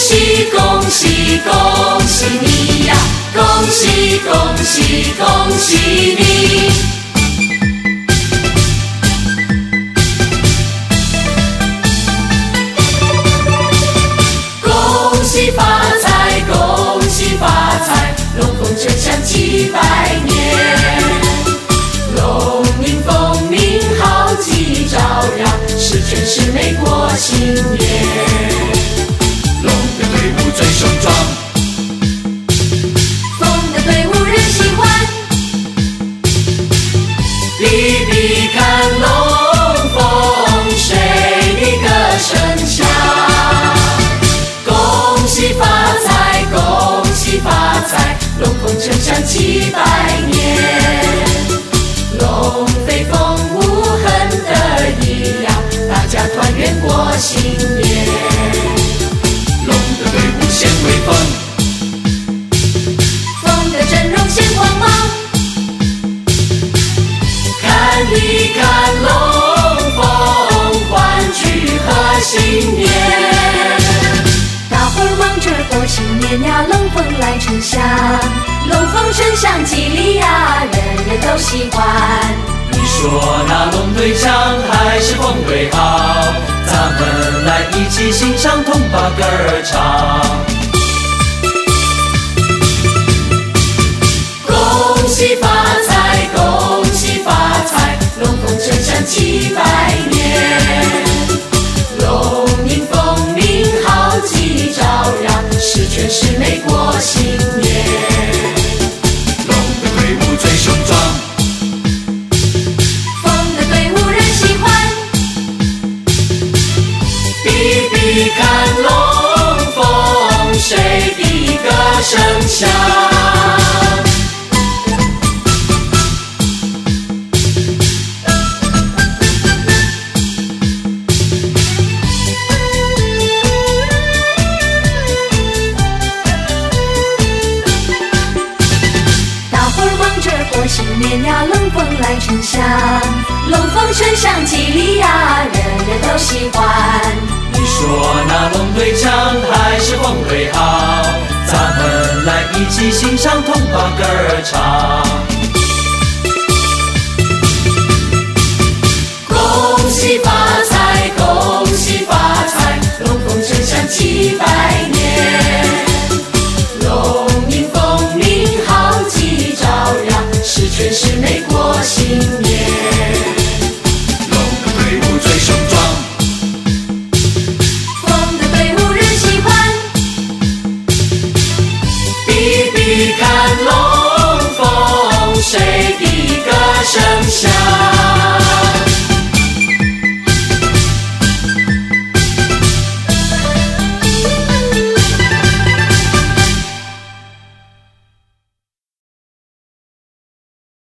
恭喜恭喜恭喜你呀！恭喜恭喜恭喜你！龙凤，谁的歌声响？恭喜发财，恭喜发财，龙凤呈祥，七百年。呀，龙凤来呈祥，龙凤呈祥吉利呀，人人都喜欢。你说那龙队长还是凤对好？咱们来一起欣赏同把歌儿唱。恭喜发财，恭喜发财，龙凤呈祥几百过新年。龙的队伍最雄壮，凤的队伍人喜欢，比比看龙凤谁的歌声响。儿忙着过新年呀，龙凤来呈祥，龙凤呈祥吉利呀，人人都喜欢。你说那龙队长还是凤对好？咱们来一起欣赏童话歌唱。声响。